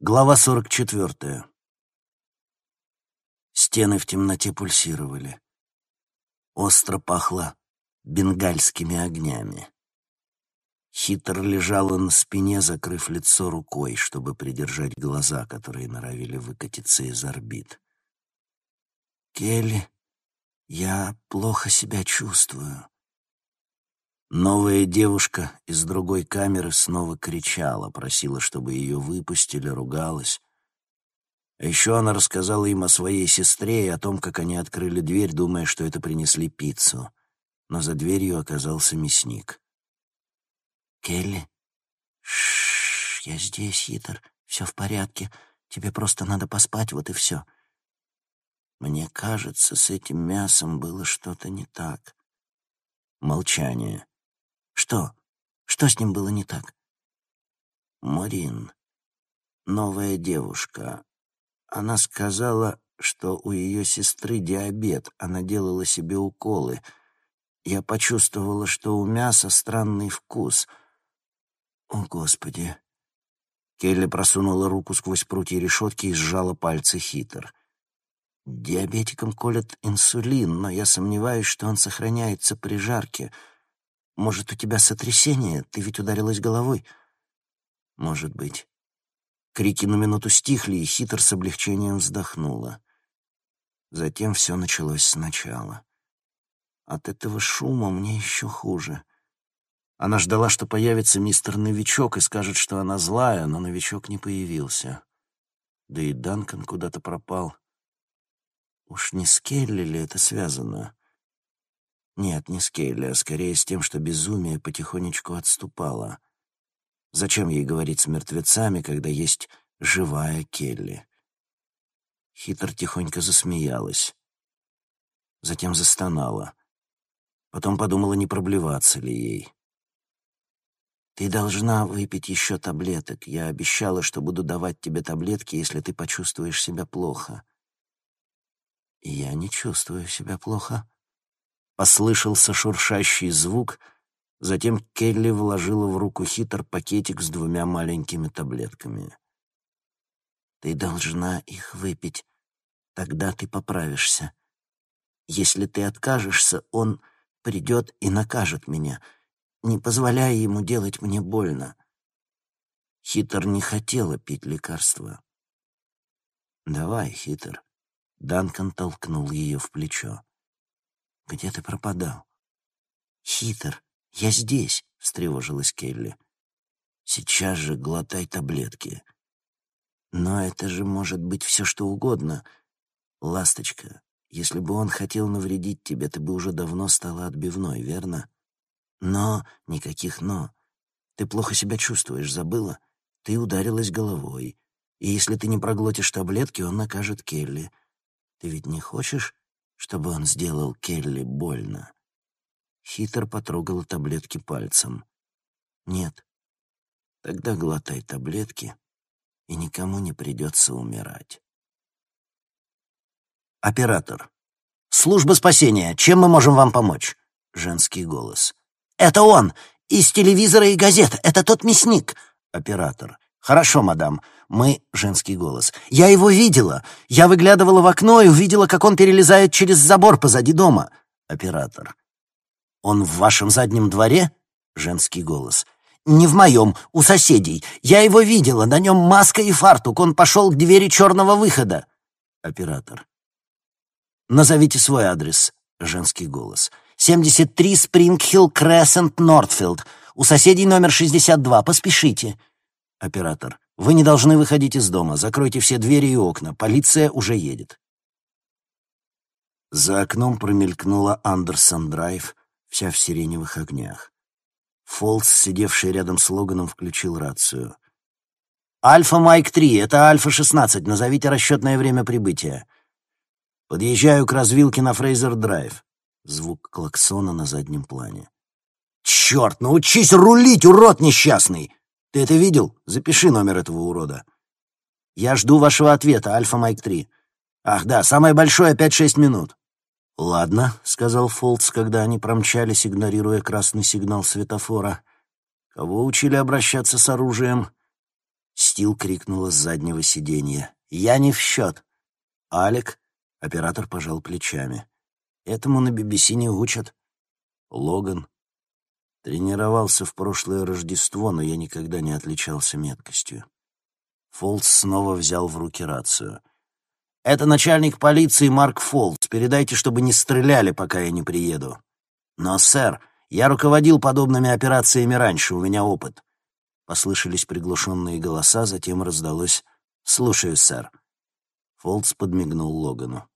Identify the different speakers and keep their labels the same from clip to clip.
Speaker 1: Глава сорок четвертая. Стены в темноте пульсировали. Остро пахло бенгальскими огнями. Хитр лежала на спине, закрыв лицо рукой, чтобы придержать глаза, которые норовили выкатиться из орбит. «Келли, я плохо себя чувствую», Новая девушка из другой камеры снова кричала, просила, чтобы ее выпустили, ругалась. А еще она рассказала им о своей сестре и о том, как они открыли дверь, думая, что это принесли пиццу. Но за дверью оказался мясник. «Келли?» «Шшш, я здесь, Хитер. Все в порядке. Тебе просто надо поспать, вот и все». Мне кажется, с этим мясом было что-то не так. Молчание. Что? Что с ним было не так? Марин, новая девушка. Она сказала, что у ее сестры диабет, она делала себе уколы. Я почувствовала, что у мяса странный вкус. О, Господи! Келли просунула руку сквозь прутья решетки и сжала пальцы хитр. Диабетикам колят инсулин, но я сомневаюсь, что он сохраняется при жарке — может, у тебя сотрясение? Ты ведь ударилась головой?» «Может быть». Крики на минуту стихли, и хитр с облегчением вздохнула. Затем все началось сначала. От этого шума мне еще хуже. Она ждала, что появится мистер Новичок и скажет, что она злая, но Новичок не появился. Да и Данкан куда-то пропал. Уж не с Келли ли это связано? Нет, не с Кейли, а скорее с тем, что безумие потихонечку отступало. Зачем ей говорить с мертвецами, когда есть живая Келли? Хитр тихонько засмеялась. Затем застонала. Потом подумала, не проблеваться ли ей. «Ты должна выпить еще таблеток. Я обещала, что буду давать тебе таблетки, если ты почувствуешь себя плохо». «Я не чувствую себя плохо», Послышался шуршащий звук, затем Келли вложила в руку хитр пакетик с двумя маленькими таблетками. «Ты должна их выпить, тогда ты поправишься. Если ты откажешься, он придет и накажет меня, не позволяя ему делать мне больно». Хитр не хотела пить лекарства. «Давай, Хитр». Данкан толкнул ее в плечо. Где ты пропадал?» «Хитр, я здесь», — встревожилась Келли. «Сейчас же глотай таблетки». «Но это же может быть все что угодно. Ласточка, если бы он хотел навредить тебе, ты бы уже давно стала отбивной, верно? Но, никаких «но». Ты плохо себя чувствуешь, забыла? Ты ударилась головой. И если ты не проглотишь таблетки, он накажет Келли. Ты ведь не хочешь, чтобы он сделал Келли больно. Хитр потрогал таблетки пальцем. «Нет. Тогда глотай таблетки, и никому не придется умирать». Оператор. «Служба спасения. Чем мы можем вам помочь?» Женский голос. «Это он! Из телевизора и газет! Это тот мясник!» Оператор. «Хорошо, мадам. Мы...» — женский голос. «Я его видела. Я выглядывала в окно и увидела, как он перелезает через забор позади дома». Оператор. «Он в вашем заднем дворе?» — женский голос. «Не в моем, у соседей. Я его видела. На нем маска и фартук. Он пошел к двери черного выхода». Оператор. «Назовите свой адрес», — женский голос. «73 Спрингхилл Крессент, Нортфилд. У соседей номер 62. Поспешите». Оператор. «Вы не должны выходить из дома. Закройте все двери и окна. Полиция уже едет». За окном промелькнула Андерсон-драйв, вся в сиреневых огнях. Фолс, сидевший рядом с Логаном, включил рацию. «Альфа Майк-3, это Альфа-16. Назовите расчетное время прибытия». «Подъезжаю к развилке на Фрейзер-драйв». Звук клаксона на заднем плане. «Черт, научись рулить, урод несчастный!» Ты это видел? Запиши номер этого урода. Я жду вашего ответа, Альфа Майк 3. Ах да, самое большое — пять-шесть минут. «Ладно», — сказал Фолтс, когда они промчались, игнорируя красный сигнал светофора. «Кого учили обращаться с оружием?» Стил крикнула с заднего сиденья. «Я не в счет!» «Алек?» — оператор пожал плечами. «Этому на BBC не учат». «Логан?» Тренировался в прошлое Рождество, но я никогда не отличался меткостью. Фолс снова взял в руки рацию. «Это начальник полиции Марк Фолс. Передайте, чтобы не стреляли, пока я не приеду». «Но, сэр, я руководил подобными операциями раньше, у меня опыт». Послышались приглушенные голоса, затем раздалось «Слушаю, сэр». Фолс подмигнул Логану.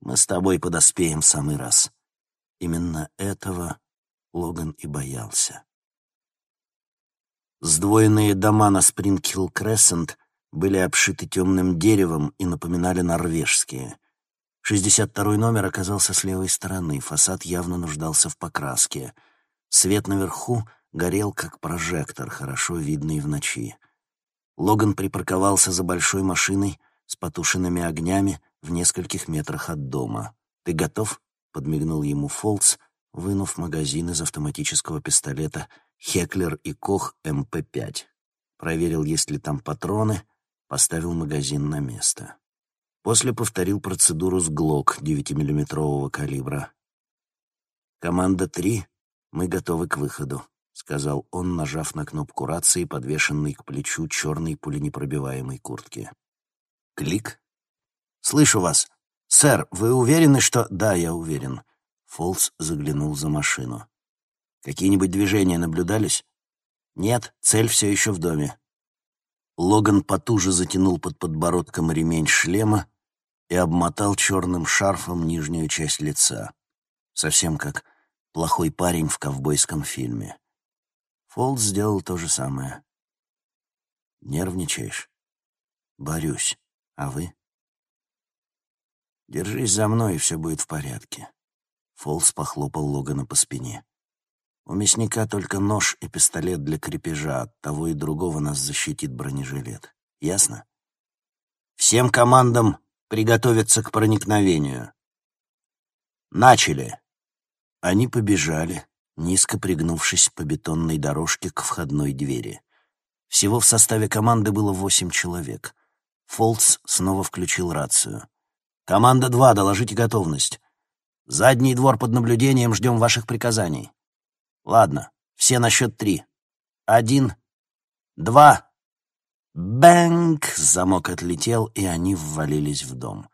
Speaker 1: «Мы с тобой подоспеем в самый раз». Именно этого Логан и боялся. Сдвоенные дома на Спрингхилл-Крессент были обшиты темным деревом и напоминали норвежские. 62-й номер оказался с левой стороны, фасад явно нуждался в покраске. Свет наверху горел, как прожектор, хорошо видный в ночи. Логан припарковался за большой машиной с потушенными огнями в нескольких метрах от дома. «Ты готов?» — подмигнул ему Фолтс, вынув магазин из автоматического пистолета «Хеклер и Кох МП-5». Проверил, есть ли там патроны, поставил магазин на место. После повторил процедуру с ГЛОК 9-миллиметрового калибра. «Команда 3, мы готовы к выходу», — сказал он, нажав на кнопку рации, подвешенной к плечу черной пуленепробиваемой куртки. Клик. «Слышу вас. Сэр, вы уверены, что...» «Да, я уверен. Фолс заглянул за машину. «Какие-нибудь движения наблюдались?» «Нет, цель все еще в доме». Логан потуже затянул под подбородком ремень шлема и обмотал черным шарфом нижнюю часть лица. Совсем как плохой парень в ковбойском фильме. Фолс сделал то же самое. «Нервничаешь?» «Борюсь. А вы?» «Держись за мной, и все будет в порядке». Фолс похлопал Логана по спине. «У мясника только нож и пистолет для крепежа. От того и другого нас защитит бронежилет. Ясно?» «Всем командам приготовиться к проникновению». «Начали!» Они побежали, низко пригнувшись по бетонной дорожке к входной двери. Всего в составе команды было восемь человек. Фолтс снова включил рацию. «Команда 2, доложите готовность. Задний двор под наблюдением, ждем ваших приказаний. Ладно, все на счет три. Один, два. Бэнк! Замок отлетел, и они ввалились в дом.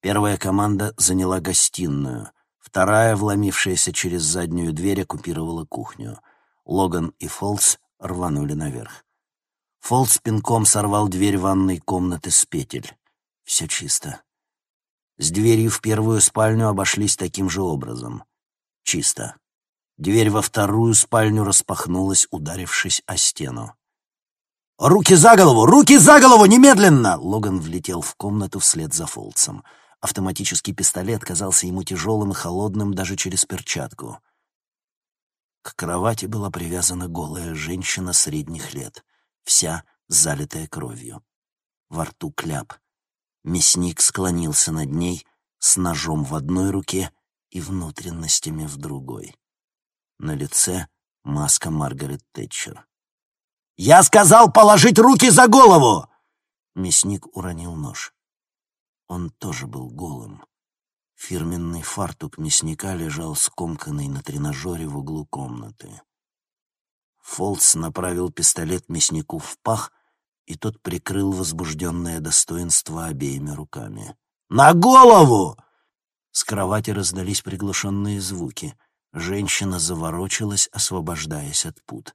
Speaker 1: Первая команда заняла гостиную. Вторая, вломившаяся через заднюю дверь, оккупировала кухню. Логан и Фолс рванули наверх. Фолс пинком сорвал дверь ванной комнаты с петель. Все чисто. С дверью в первую спальню обошлись таким же образом. Чисто. Дверь во вторую спальню распахнулась, ударившись о стену. «Руки за голову! Руки за голову! Немедленно!» Логан влетел в комнату вслед за Фолцем. Автоматический пистолет казался ему тяжелым и холодным даже через перчатку. К кровати была привязана голая женщина средних лет, вся залитая кровью. Во рту кляп — Мясник склонился над ней с ножом в одной руке и внутренностями в другой. На лице маска Маргарет Тэтчер. «Я сказал положить руки за голову!» Мясник уронил нож. Он тоже был голым. Фирменный фартук мясника лежал скомканный на тренажере в углу комнаты. Фолтс направил пистолет мяснику в пах, и тот прикрыл возбужденное достоинство обеими руками. «На голову!» С кровати раздались приглушенные звуки. Женщина заворочилась, освобождаясь от пут.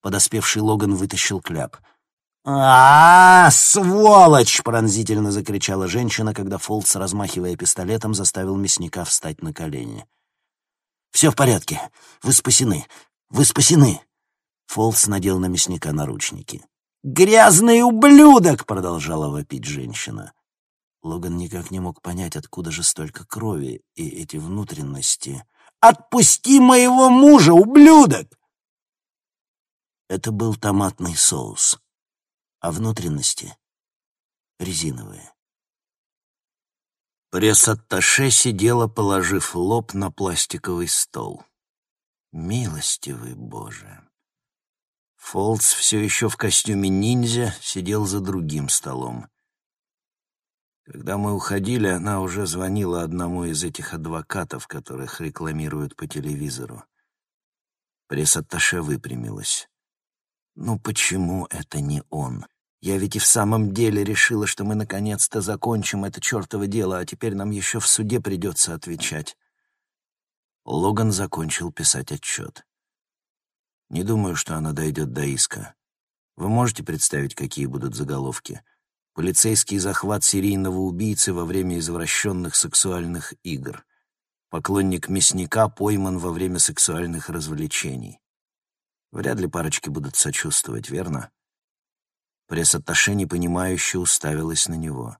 Speaker 1: Подоспевший Логан вытащил кляп. а, -а, -а сволочь!» — пронзительно закричала женщина, когда Фолтс, размахивая пистолетом, заставил мясника встать на колени. «Все в порядке. Вы спасены. Вы спасены!» Фолтс надел на мясника наручники. «Грязный ублюдок!» — продолжала вопить женщина. Логан никак не мог понять, откуда же столько крови и эти внутренности. «Отпусти моего мужа, ублюдок!» Это был томатный соус, а внутренности — резиновые. Пресс-атташе сидела, положив лоб на пластиковый стол. «Милостивый Боже!» Фолс все еще в костюме ниндзя сидел за другим столом. Когда мы уходили, она уже звонила одному из этих адвокатов, которых рекламируют по телевизору. Пресс-атташе выпрямилась. «Ну почему это не он? Я ведь и в самом деле решила, что мы наконец-то закончим это чертово дело, а теперь нам еще в суде придется отвечать». Логан закончил писать отчет. «Не думаю, что она дойдет до иска. Вы можете представить, какие будут заголовки?» Полицейский захват серийного убийцы во время извращенных сексуальных игр. Поклонник мясника пойман во время сексуальных развлечений. Вряд ли парочки будут сочувствовать, верно? Пресс-атташе непонимающе уставилась на него.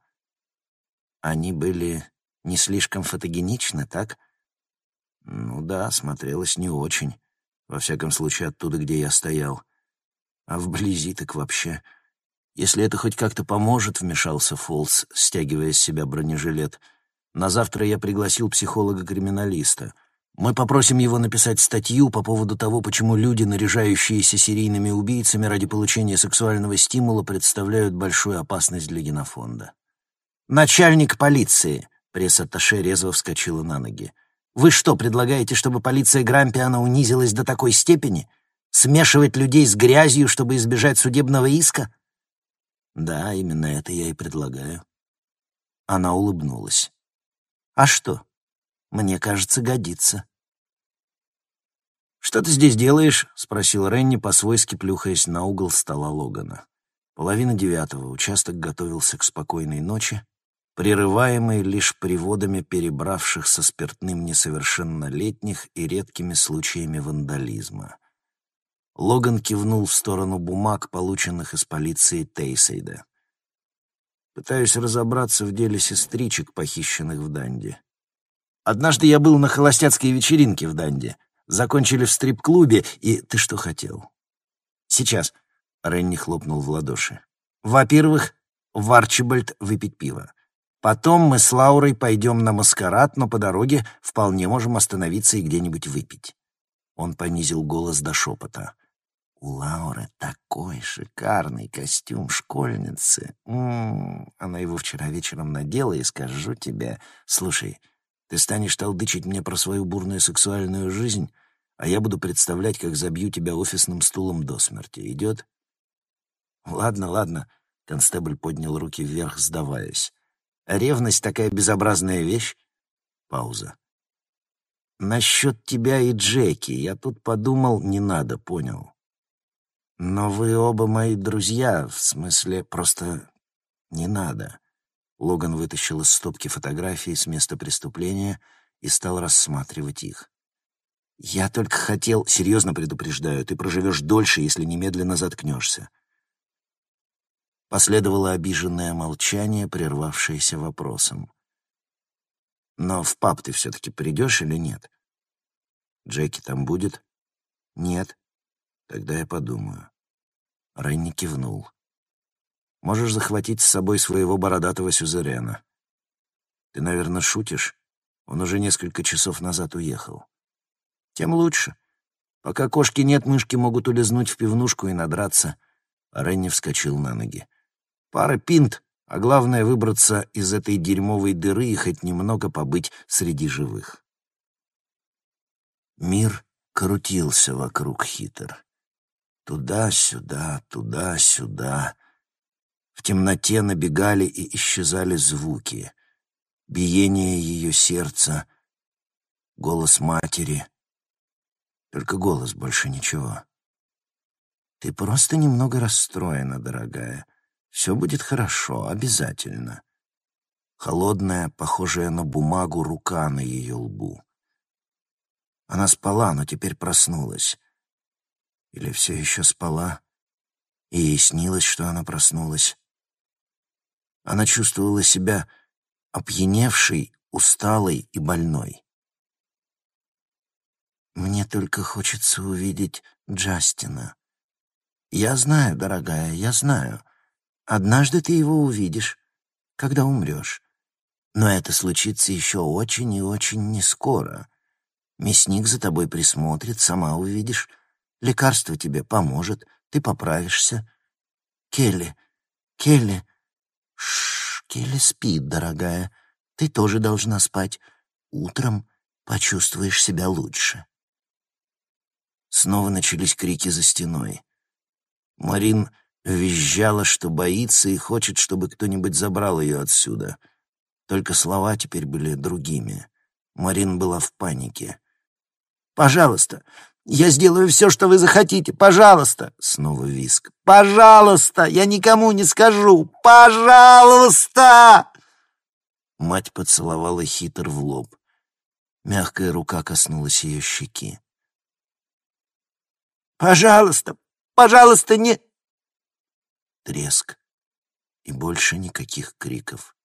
Speaker 1: Они были не слишком фотогеничны, так? Ну да, смотрелось не очень. Во всяком случае, оттуда, где я стоял. А вблизи так вообще... «Если это хоть как-то поможет», — вмешался Фолс, стягивая с себя бронежилет. «На завтра я пригласил психолога-криминалиста. Мы попросим его написать статью по поводу того, почему люди, наряжающиеся серийными убийцами ради получения сексуального стимула, представляют большую опасность для генофонда». «Начальник полиции», — пресс-атташе резво вскочила на ноги. «Вы что, предлагаете, чтобы полиция Грампиана унизилась до такой степени? Смешивать людей с грязью, чтобы избежать судебного иска?» Да, именно это я и предлагаю. Она улыбнулась. А что? Мне кажется, годится. «Что ты здесь делаешь?» — спросил Ренни, по-свойски плюхаясь на угол стола Логана. Половина девятого. Участок готовился к спокойной ночи, прерываемой лишь приводами перебравших со спиртным несовершеннолетних и редкими случаями вандализма. Логан кивнул в сторону бумаг, полученных из полиции Тейсейда. «Пытаюсь разобраться в деле сестричек, похищенных в Данди. Однажды я был на холостяцкой вечеринке в Данди. Закончили в стрип-клубе, и ты что хотел?» «Сейчас», — Ренни хлопнул в ладоши. «Во-первых, в Арчибальд выпить пиво. Потом мы с Лаурой пойдем на маскарад, но по дороге вполне можем остановиться и где-нибудь выпить». Он понизил голос до шепота. У Лауры такой шикарный костюм школьницы. М -м -м. Она его вчера вечером надела, и скажу тебе... Слушай, ты станешь толдычить мне про свою бурную сексуальную жизнь, а я буду представлять, как забью тебя офисным стулом до смерти. Идет? Ладно, ладно. Констебль поднял руки вверх, сдаваясь. Ревность такая безобразная вещь. Пауза. Насчет тебя и Джеки я тут подумал, не надо, понял. Но вы оба мои друзья, в смысле, просто не надо. Логан вытащил из стопки фотографии с места преступления и стал рассматривать их. «Я только хотел... Серьезно предупреждаю, ты проживешь дольше, если немедленно заткнешься». Последовало обиженное молчание, прервавшееся вопросом. «Но в паб ты все-таки придешь или нет?» «Джеки там будет?» «Нет», Тогда я подумаю. Ренни кивнул. Можешь захватить с собой своего бородатого сюзерена. Ты, наверное, шутишь? Он уже несколько часов назад уехал. Тем лучше. Пока кошки нет, мышки могут улизнуть в пивнушку и надраться. Ренни вскочил на ноги. Пара пинт, а главное — выбраться из этой дерьмовой дыры и хоть немного побыть среди живых. Мир крутился вокруг хитр. Туда-сюда, туда-сюда. В темноте набегали и исчезали звуки. Биение ее сердца, голос матери. Только голос, больше ничего. Ты просто немного расстроена, дорогая. Все будет хорошо, обязательно. Холодная, похожая на бумагу, рука на ее лбу. Она спала, но теперь проснулась. Или все еще спала, и ей снилось, что она проснулась. Она чувствовала себя опьяневшей, усталой и больной. «Мне только хочется увидеть Джастина. Я знаю, дорогая, я знаю. Однажды ты его увидишь, когда умрешь. Но это случится еще очень и очень нескоро. Мясник за тобой присмотрит, сама увидишь». Лекарство тебе поможет, Ты поправишься. Келли, Келли... Шш, Келли спит, дорогая. Ты тоже должна спать. Утром почувствуешь себя лучше. Снова начались крики за стеной. Марин визжала, что боится и хочет, чтобы кто-нибудь забрал ее отсюда. Только слова теперь были другими. Марин была в панике. «Пожалуйста, я сделаю все, что вы захотите. Пожалуйста!» Снова виск. «Пожалуйста! Я никому не скажу! Пожалуйста!» Мать поцеловала хитр в лоб. Мягкая рука коснулась ее щеки. «Пожалуйста! Пожалуйста, не...» Треск. И больше никаких криков.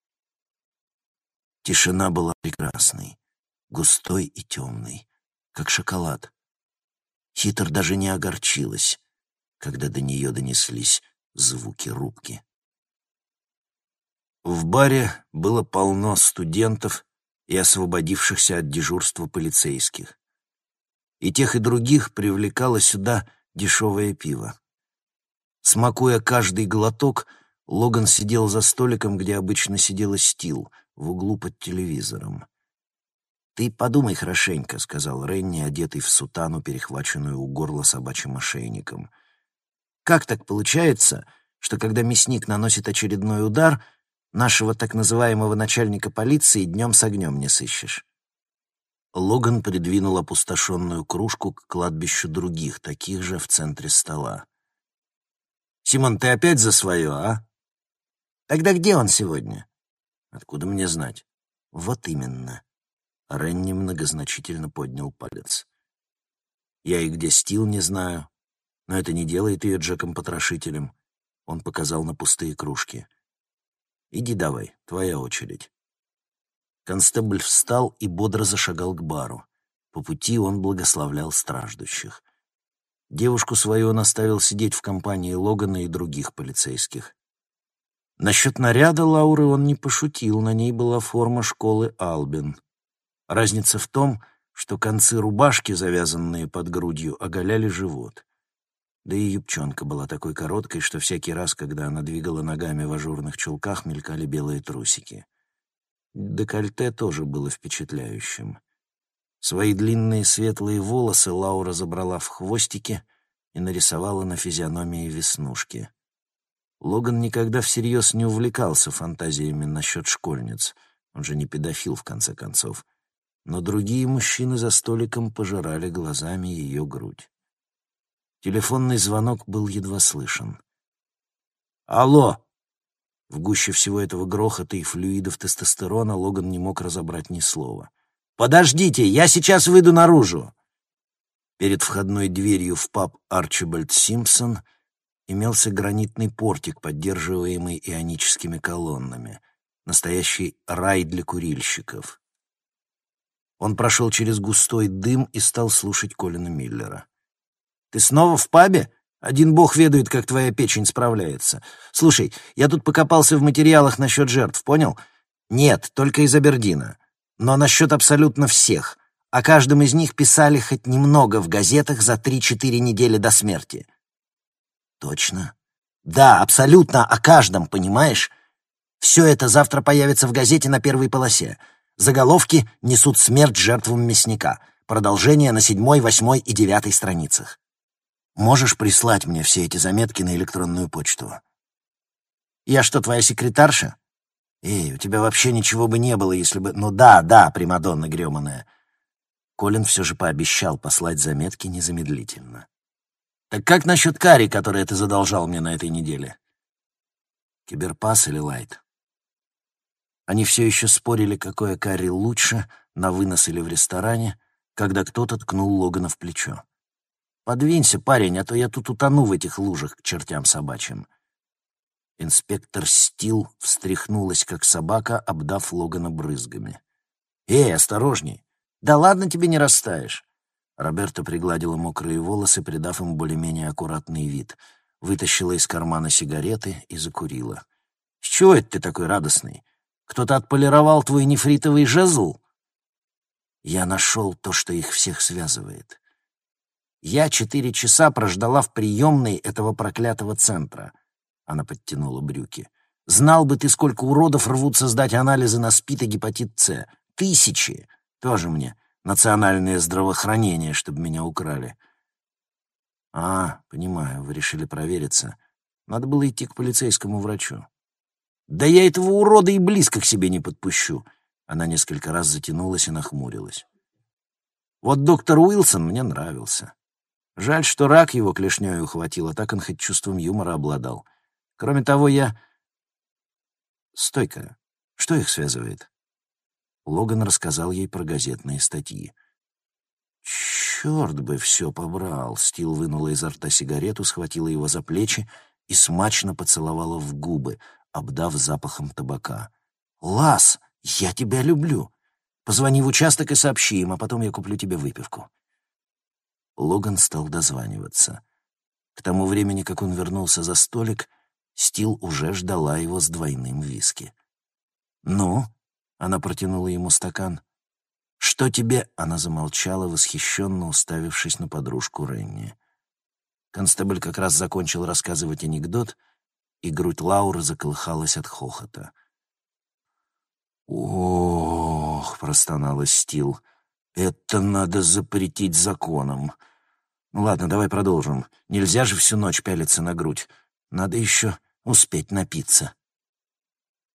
Speaker 1: Тишина была прекрасной, густой и темной, как шоколад. Хитр даже не огорчилась, когда до нее донеслись звуки рубки. В баре было полно студентов и освободившихся от дежурства полицейских. И тех, и других привлекало сюда дешевое пиво. Смакуя каждый глоток, Логан сидел за столиком, где обычно сидела Стил, в углу под телевизором. «Ты подумай хорошенько», — сказал Ренни, одетый в сутану, перехваченную у горла собачьим ошейником. «Как так получается, что когда мясник наносит очередной удар, нашего так называемого начальника полиции днем с огнем не сыщешь?» Логан придвинул опустошенную кружку к кладбищу других, таких же в центре стола. «Симон, ты опять за свое, а?» «Тогда где он сегодня?» «Откуда мне знать?» «Вот именно». Ренни многозначительно поднял палец. «Я и где Стил не знаю, но это не делает ее Джеком-потрошителем». Он показал на пустые кружки. «Иди давай, твоя очередь». Констебль встал и бодро зашагал к бару. По пути он благословлял страждущих. Девушку свою он оставил сидеть в компании Логана и других полицейских. Насчет наряда Лауры он не пошутил, на ней была форма школы Албин. Разница в том, что концы рубашки, завязанные под грудью, оголяли живот. Да и юбчонка была такой короткой, что всякий раз, когда она двигала ногами в ажурных чулках, мелькали белые трусики. Декольте тоже было впечатляющим. Свои длинные светлые волосы Лаура забрала в хвостики и нарисовала на физиономии веснушки. Логан никогда всерьез не увлекался фантазиями насчет школьниц. Он же не педофил, в конце концов но другие мужчины за столиком пожирали глазами ее грудь. Телефонный звонок был едва слышен. «Алло!» В гуще всего этого грохота и флюидов тестостерона Логан не мог разобрать ни слова. «Подождите, я сейчас выйду наружу!» Перед входной дверью в паб Арчибальд Симпсон имелся гранитный портик, поддерживаемый ионическими колоннами. Настоящий рай для курильщиков. Он прошел через густой дым и стал слушать Колина Миллера. «Ты снова в пабе? Один бог ведает, как твоя печень справляется. Слушай, я тут покопался в материалах насчет жертв, понял? Нет, только из Абердина. Но насчет абсолютно всех. О каждом из них писали хоть немного в газетах за три-четыре недели до смерти». «Точно?» «Да, абсолютно о каждом, понимаешь? Все это завтра появится в газете на первой полосе». Заголовки несут смерть жертвам мясника. Продолжение на седьмой, восьмой и девятой страницах. Можешь прислать мне все эти заметки на электронную почту? Я что, твоя секретарша? Эй, у тебя вообще ничего бы не было, если бы... Ну да, да, Примадонна грёманая. Колин все же пообещал послать заметки незамедлительно. Так как насчет кари, которое ты задолжал мне на этой неделе? Киберпас или лайт? Они все еще спорили, какое карри лучше, на вынос или в ресторане, когда кто-то ткнул Логана в плечо. «Подвинься, парень, а то я тут утону в этих лужах к чертям собачьим». Инспектор Стил встряхнулась, как собака, обдав Логана брызгами. «Эй, осторожней! Да ладно тебе не растаешь!» Роберта пригладила мокрые волосы, придав им более-менее аккуратный вид, вытащила из кармана сигареты и закурила. «С чего это ты такой радостный? Кто-то отполировал твой нефритовый жезл? Я нашел то, что их всех связывает. Я четыре часа прождала в приемной этого проклятого центра. Она подтянула брюки. Знал бы ты, сколько уродов рвутся сдать анализы на СПИД и гепатит С. Тысячи. Тоже мне национальное здравоохранение, чтобы меня украли. А, понимаю, вы решили провериться. Надо было идти к полицейскому врачу. Да я этого урода и близко к себе не подпущу. Она несколько раз затянулась и нахмурилась. Вот доктор Уилсон мне нравился. Жаль, что рак его клешнёй ухватил, а так он хоть чувством юмора обладал. Кроме того, я... Стойка. Что их связывает? Логан рассказал ей про газетные статьи. «Черт бы все побрал!» Стил вынула изо рта сигарету, схватила его за плечи и смачно поцеловала в губы, обдав запахом табака. «Лас, я тебя люблю! Позвони в участок и сообщи им, а потом я куплю тебе выпивку». Логан стал дозваниваться. К тому времени, как он вернулся за столик, Стил уже ждала его с двойным виски. «Ну?» Она протянула ему стакан. «Что тебе?» — она замолчала, восхищенно уставившись на подружку Ренни. Констебль как раз закончил рассказывать анекдот, и грудь Лауры заколыхалась от хохота. «Ох!» — простонала Стил. «Это надо запретить законом. Ну ладно, давай продолжим. Нельзя же всю ночь пялиться на грудь. Надо еще успеть напиться».